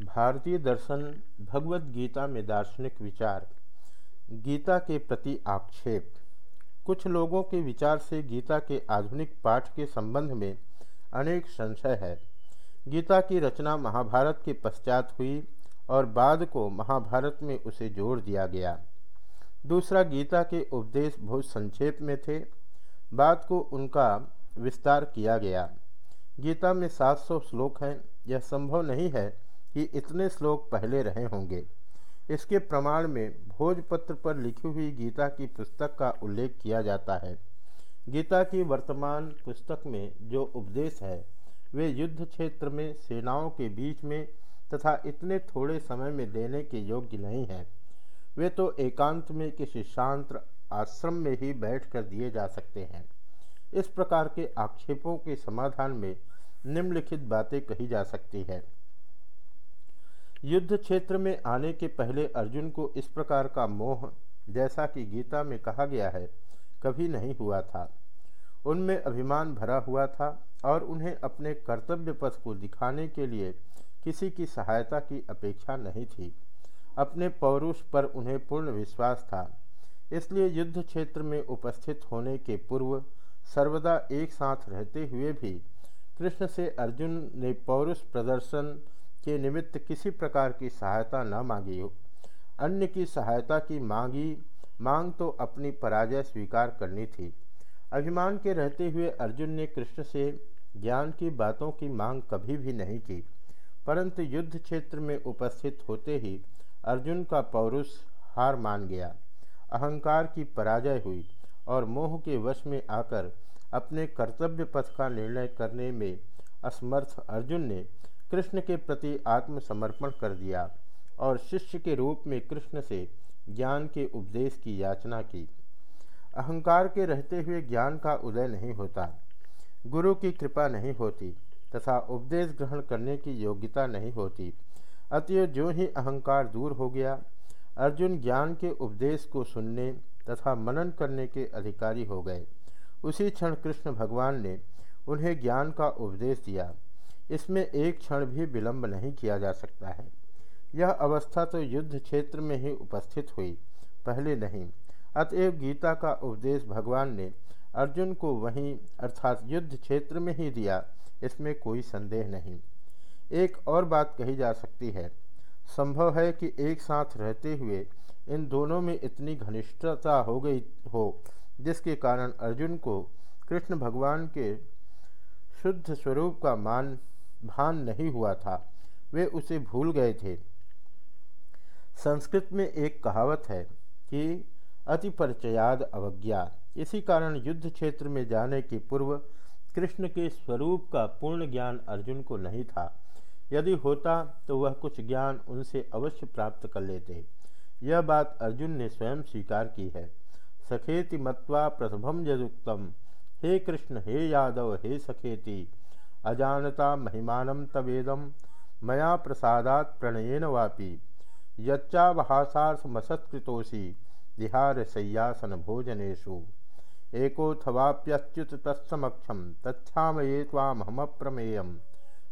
भारतीय दर्शन भगवत गीता में दार्शनिक विचार। गीता के प्रति आक्षेप। कुछ लोगों के विचार से गीता के आधुनिक पाठ के संबंध में अनेक संशय है। गीता की रचना महाभारत के पश्चात हुई और बाद को महाभारत में उसे जोड़ दिया गया। दूसरा गीता के उपदेश बहुत संक्षेप में थे। बाद को उनका विस्तार किया गया। गीता में 700 श्लोक हैं। यह संभव नहीं है कि इतने श्लोक पहले रहे होंगे। इसके प्रमाण में भोजपत्र पर लिखी हुई गीता की पुस्तक का उल्लेख किया जाता है। गीता की वर्तमान पुस्तक में जो उपदेश है, वे युद्ध क्षेत्र में सेनाओं के बीच में तथा इतने थोड़े समय में देने के योग्य नहीं हैं। वे तो एकांत में किसी शांत आश्रम में ही बैठकर दिए जा सकते हैं। इस प्रकार के आक्षेपों के समाधान में निम्नलिखित बातें कही जा सकती है। युद्ध क्षेत्र में आने के पहले अर्जुन को इस प्रकार का मोह, जैसा कि गीता में कहा गया है, कभी नहीं हुआ था। उनमें अभिमान भरा हुआ था और उन्हें अपने कर्तव्य पथ को दिखाने के लिए किसी की सहायता की अपेक्षा नहीं थी। अपने पौरुष पर उन्हें पूर्ण विश्वास था। इसलिए युद्ध क्षेत्र में उपस्थित होने के पूर्व सर्वदा एक साथ रहते हुए भी कृष्ण से अर्जुन ने पौरुष प्रदर्शन के निमित्त किसी प्रकार की सहायता न मांगी हो। अन्य की सहायता की मांगी, मांग तो अपनी पराजय स्वीकार करनी थी। अभिमान के रहते हुए अर्जुन ने कृष्ण से ज्ञान की बातों की मांग कभी भी नहीं की। परंतु युद्ध क्षेत्र में उपस्थित होते ही अर्जुन का पौरुष हार मान गया। अहंकार की पराजय हुई और मोह के वश में आकर अपने कर्तव्य पथ का निर्णय करने में असमर्थ अर्जुन ने कृष्ण के प्रति आत्मसमर्पण कर दिया और शिष्य के रूप में कृष्ण से ज्ञान के उपदेश की याचना की। अहंकार के रहते हुए ज्ञान का उदय नहीं होता। गुरु की कृपा नहीं होती तथा उपदेश ग्रहण करने की योग्यता नहीं होती। अतएव जो ही अहंकार दूर हो गया, अर्जुन ज्ञान के उपदेश को सुनने तथा मनन करने के अधिकारी हो गए। उसी क्षण कृष्ण भगवान ने उन्हें ज्ञान का उपदेश दिया। इसमें एक क्षण भी विलंब नहीं किया जा सकता है। यह अवस्था तो युद्ध क्षेत्र में ही उपस्थित हुई, पहले नहीं। अतएव गीता का उपदेश भगवान ने अर्जुन को वहीं, अर्थात युद्ध क्षेत्र में ही दिया, इसमें कोई संदेह नहीं। एक और बात कही जा सकती है। संभव है कि एक साथ रहते हुए इन दोनों में इतनी घनिष्ठता हो गई हो, जिसके कारण अर्जुन को कृष्ण भगवान के शुद्ध स्वरूप का मान भान नहीं हुआ था। वे उसे भूल गए थे। संस्कृत में एक कहावत है कि अति परिचयाद अवज्ञा। इसी कारण युद्ध क्षेत्र में जाने के पूर्व कृष्ण के स्वरूप का पूर्ण ज्ञान अर्जुन को नहीं था। यदि होता तो वह कुछ ज्ञान उनसे अवश्य प्राप्त कर लेते। यह बात अर्जुन ने स्वयं स्वीकार की है। सखेति मत्वा प्रथम यदुक्तम। हे कृष्ण, हे यादव, हे सखेति अजानता महिमान तवेदम मया प्रसादात प्रणयन वापी। यच्चावहासार्थमसत्कृतोषि विहार शय्यासन भोजनेशु एकोथवाप्यच्युत तत्समक्षम तच्छामये तामहम प्रमेय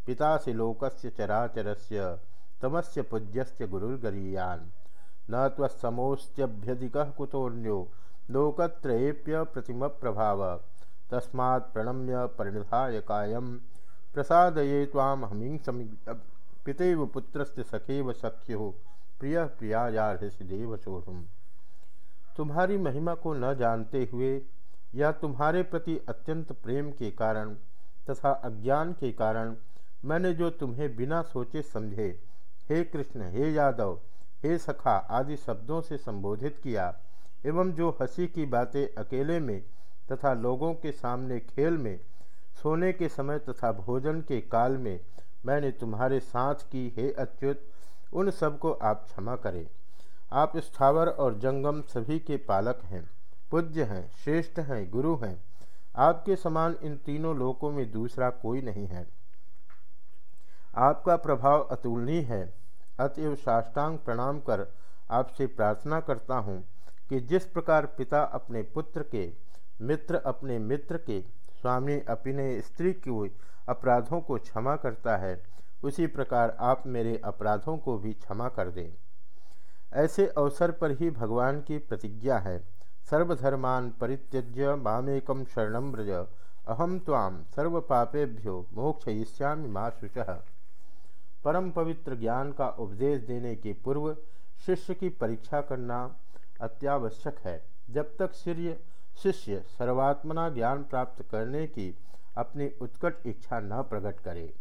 पितासि लोकस्य चराचरस्य, तमस्य पूज्यस्य गुरुर्गरीयान्। न कुतोऽन्यो, लोकत्रयेऽप्य प्रतिमप्रभाव। तस्मात् प्रणम्य परिणधाय कायं प्रसादये तामहमिं समीप पितेव पुत्रस्य सखेव सख्यो। प्रिय प्रियायार्हसि देव सोढ़ुम तुम्हारी महिमा को न जानते हुए, या तुम्हारे प्रति अत्यंत प्रेम के कारण तथा अज्ञान के कारण मैंने जो तुम्हें बिना सोचे समझे, हे कृष्ण, हे यादव, हे सखा आदि शब्दों से संबोधित किया, एवं जो हँसी की बातें अकेले में तथा लोगों के सामने खेल में सोने के समय तथा भोजन के काल में मैंने तुम्हारे साथ की, हे अच्युत, उन सबको आप क्षमा करें। आप स्थावर और जंगम सभी के पालक हैं, पूज्य हैं, श्रेष्ठ हैं, गुरु हैं। आपके समान इन तीनों लोकों में दूसरा कोई नहीं है। आपका प्रभाव अतुलनीय है। अतएव साष्टांग प्रणाम कर आपसे प्रार्थना करता हूँ कि जिस प्रकार पिता अपने पुत्र के, मित्र अपने मित्र के स्वामी अपने स्त्री के अपराधों को क्षमा करता है, उसी प्रकार आप मेरे अपराधों को भी क्षमा कर दें। ऐसे अवसर पर ही भगवान की प्रतिज्ञा है। सर्वधर्मान परित्यज्य मामेकम शरणम व्रज। अहम ताम सर्व पापेभ्यो मोक्षयिष्यामि माँ शुच। परम पवित्र ज्ञान का उपदेश देने के पूर्व शिष्य की परीक्षा करना अत्यावश्यक है। जब तक शिष्य शिष्य सर्वात्मना ज्ञान प्राप्त करने की अपनी उत्कट इच्छा न प्रकट करे।